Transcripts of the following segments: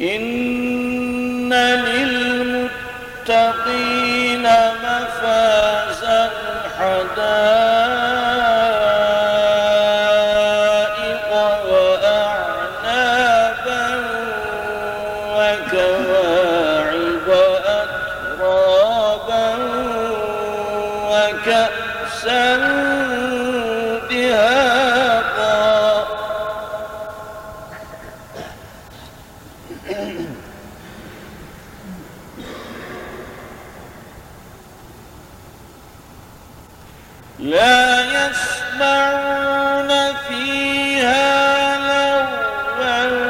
إن للمتقين مفازا حدائق وأعنابا وكواعب لا يسمعون فيها لغوا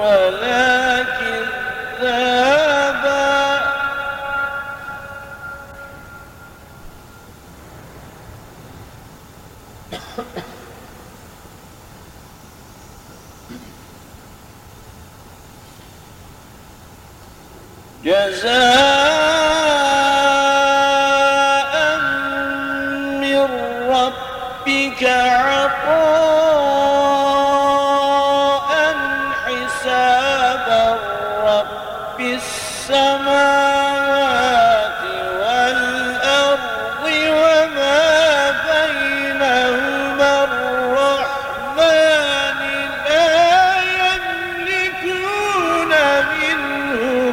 ولا كذابا. جزاء حسابا رب السماوات والأرض وما بينهما الرحمن لا يملكون منه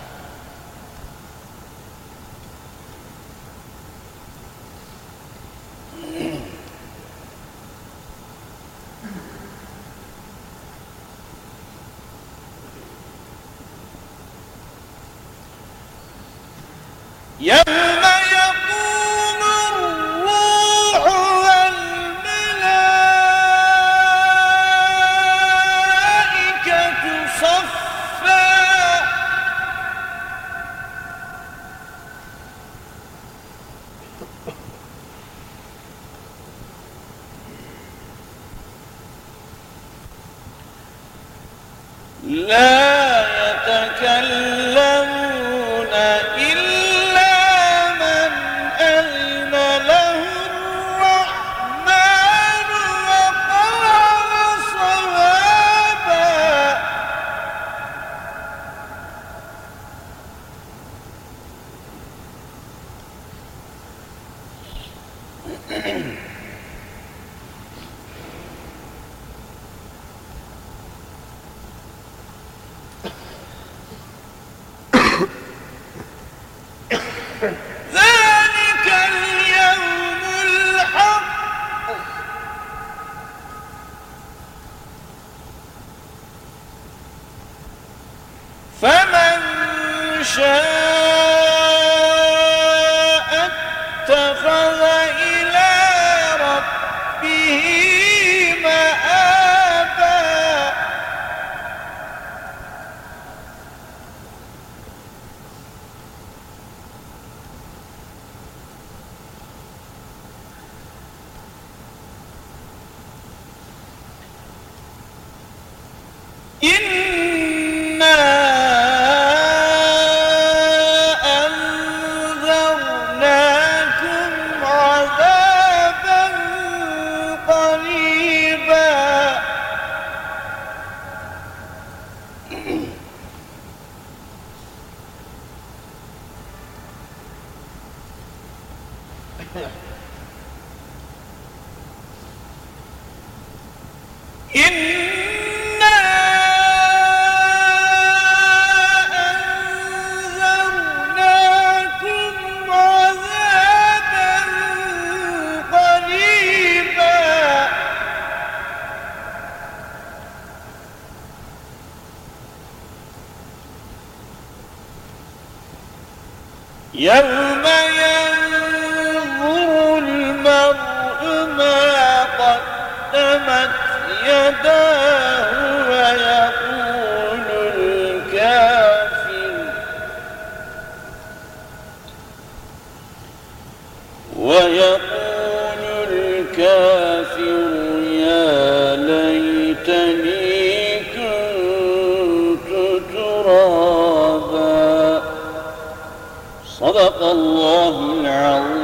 يوم يقوم الروح والملائكة صفا. لا يتكلمون فمن شاء إنا أنذرناكم عذابا قريبا إن يوم الله العظيم.